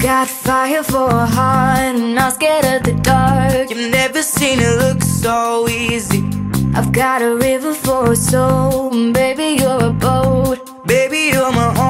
Got fire for a heart and not scared of the dark. You've never seen it look so easy. I've got a river for a soul Baby, you're a boat. Baby, you're my home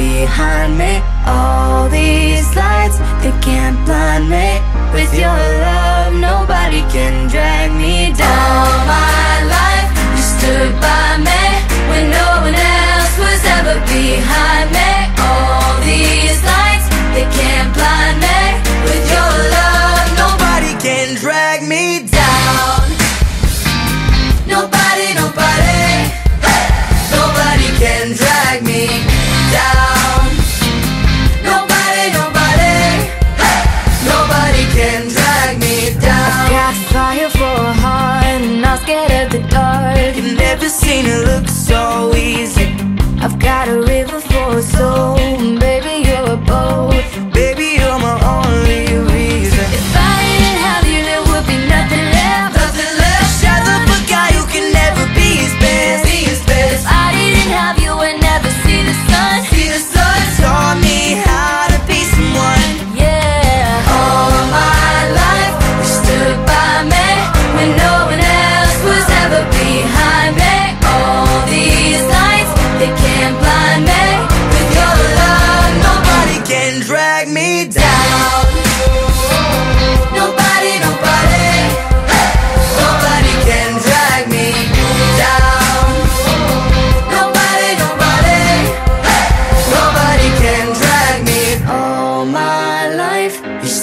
behind me All these lights, they can't blind me With your love, nobody can drag. Got a river for a soul, baby, you're a boat.